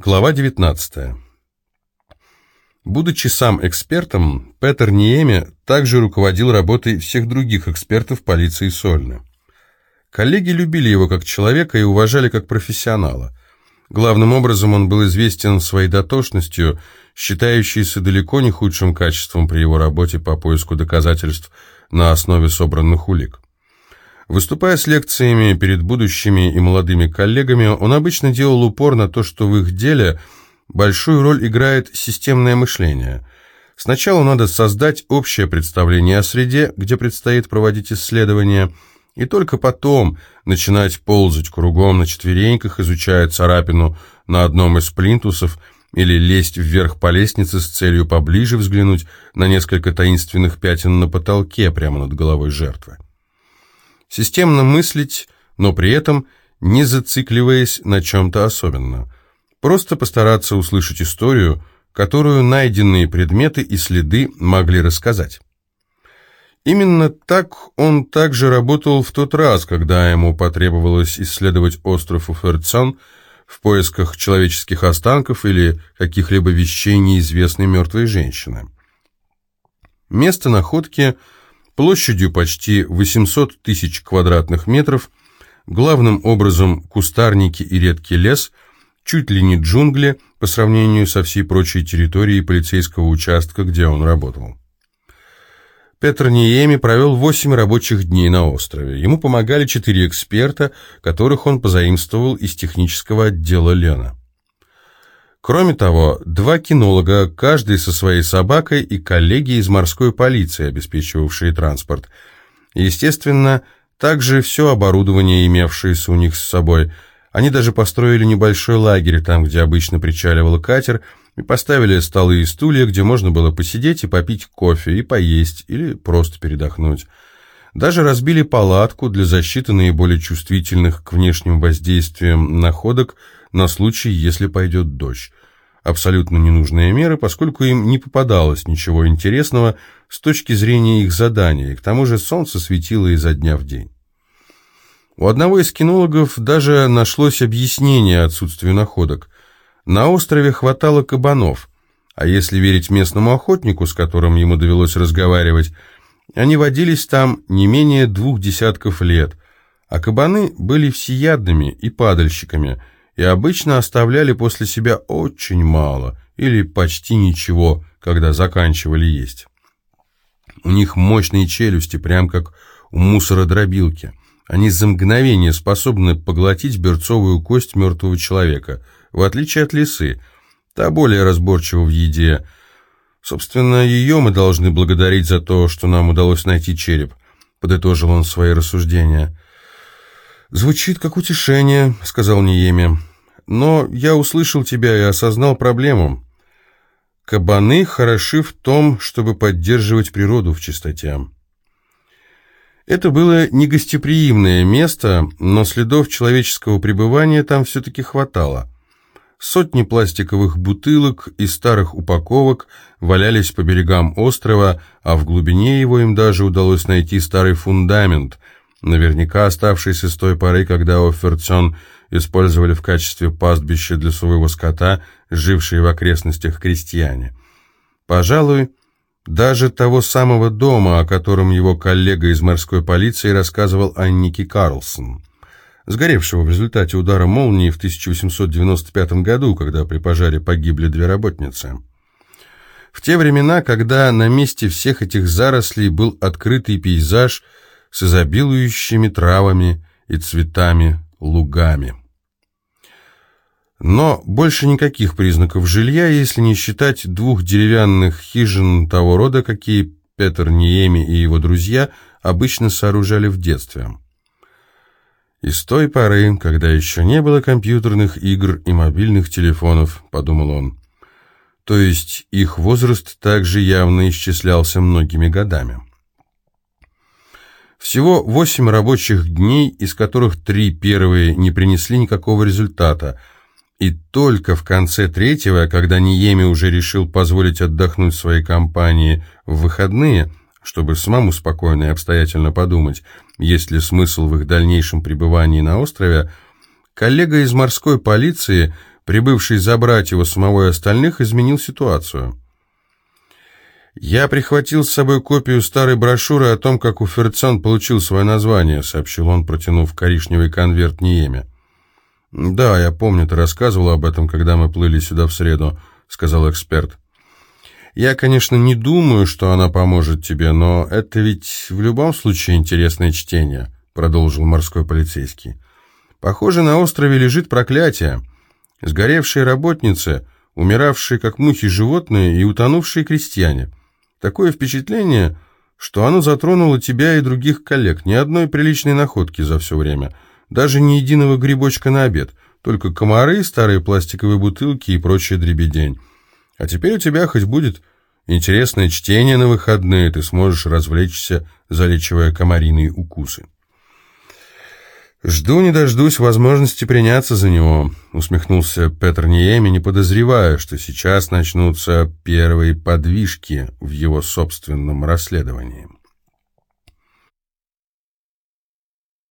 Глава 19. Будучи сам экспертом, Петер Ниеми также руководил работой всех других экспертов полиции Сольны. Коллеги любили его как человека и уважали как профессионала. Главным образом он был известен своей дотошностью, считающейся далеко не худшим качеством при его работе по поиску доказательств на основе собранных улик. Выступая с лекциями перед будущими и молодыми коллегами, он обычно делал упор на то, что в их деле большую роль играет системное мышление. Сначала надо создать общее представление о среде, где предстоит проводить исследования, и только потом начинать ползать кругом на четвереньках, изучая царапину на одном из плинтусов, или лезть вверх по лестнице с целью поближе взглянуть на несколько таинственных пятен на потолке прямо над головой жертвы системно мыслить, но при этом не зацикливаясь на чем-то особенном. Просто постараться услышать историю, которую найденные предметы и следы могли рассказать. Именно так он также работал в тот раз, когда ему потребовалось исследовать остров Уферцон в поисках человеческих останков или каких-либо вещей неизвестной мертвой женщины. Место находки – площадью почти 800 тысяч квадратных метров, главным образом кустарники и редкий лес, чуть ли не джунгли по сравнению со всей прочей территорией полицейского участка, где он работал. Петр Ниеми провел 8 рабочих дней на острове. Ему помогали четыре эксперта, которых он позаимствовал из технического отдела Лена. Кроме того, два кинолога, каждый со своей собакой и коллеги из морской полиции, обеспечивавшие транспорт. Естественно, также все оборудование, имевшееся у них с собой. Они даже построили небольшой лагерь там, где обычно причаливал катер, и поставили столы и стулья, где можно было посидеть и попить кофе, и поесть, или просто передохнуть. Даже разбили палатку для защиты наиболее чувствительных к внешним воздействиям находок на случай, если пойдет дождь. Абсолютно ненужные меры, поскольку им не попадалось ничего интересного с точки зрения их задания, и к тому же солнце светило изо дня в день. У одного из кинологов даже нашлось объяснение отсутствию находок. На острове хватало кабанов, а если верить местному охотнику, с которым ему довелось разговаривать, они водились там не менее двух десятков лет, а кабаны были всеядными и падальщиками, и обычно оставляли после себя очень мало или почти ничего, когда заканчивали есть. У них мощные челюсти, прям как у мусородробилки. Они за мгновение способны поглотить берцовую кость мертвого человека, в отличие от лисы. Та более разборчива в еде, Собственно, ее мы должны благодарить за то, что нам удалось найти череп, подытожил он свои рассуждения. Звучит как утешение, сказал Ниеми. Но я услышал тебя и осознал проблему. Кабаны хороши в том, чтобы поддерживать природу в чистоте. Это было негостеприимное место, но следов человеческого пребывания там все-таки хватало. Сотни пластиковых бутылок и старых упаковок валялись по берегам острова, а в глубине его им даже удалось найти старый фундамент, наверняка оставшийся с той поры, когда Офферцон использовали в качестве пастбища для своего скота, жившие в окрестностях крестьяне. Пожалуй, даже того самого дома, о котором его коллега из морской полиции рассказывал Аннике Карлсон сгоревшего в результате удара молнии в 1895 году, когда при пожаре погибли две работницы. В те времена, когда на месте всех этих зарослей был открытый пейзаж с изобилующими травами и цветами, лугами. Но больше никаких признаков жилья, если не считать двух деревянных хижин того рода, какие Петр Ниеми и его друзья обычно сооружали в детстве. «И с той поры, когда еще не было компьютерных игр и мобильных телефонов», — подумал он. То есть их возраст также явно исчислялся многими годами. Всего восемь рабочих дней, из которых три первые не принесли никакого результата, и только в конце третьего, когда Ниеми уже решил позволить отдохнуть своей компании в выходные, чтобы самому спокойно и обстоятельно подумать, есть ли смысл в их дальнейшем пребывании на острове, коллега из морской полиции прибывший забрать его самого и остальных, изменил ситуацию. «Я прихватил с собой копию старой брошюры о том, как Уферцон получил свое название», — сообщил он, протянув коричневый конверт Ниеме. «Да, я помню, ты рассказывал об этом, когда мы плыли сюда в среду», — сказал эксперт. «Я, конечно, не думаю, что она поможет тебе, но это ведь в любом случае интересное чтение», — продолжил морской полицейский. «Похоже, на острове лежит проклятие. Сгоревшие работницы, умиравшие как мухи животные и утонувшие крестьяне». Такое впечатление, что оно затронуло тебя и других коллег. Ни одной приличной находки за все время. Даже ни единого грибочка на обед. Только комары, старые пластиковые бутылки и прочая дребедень. А теперь у тебя хоть будет интересное чтение на выходные, ты сможешь развлечься, залечивая комариные укусы. «Жду не дождусь возможности приняться за него», — усмехнулся Петр Ниеми, не подозревая, что сейчас начнутся первые подвижки в его собственном расследовании.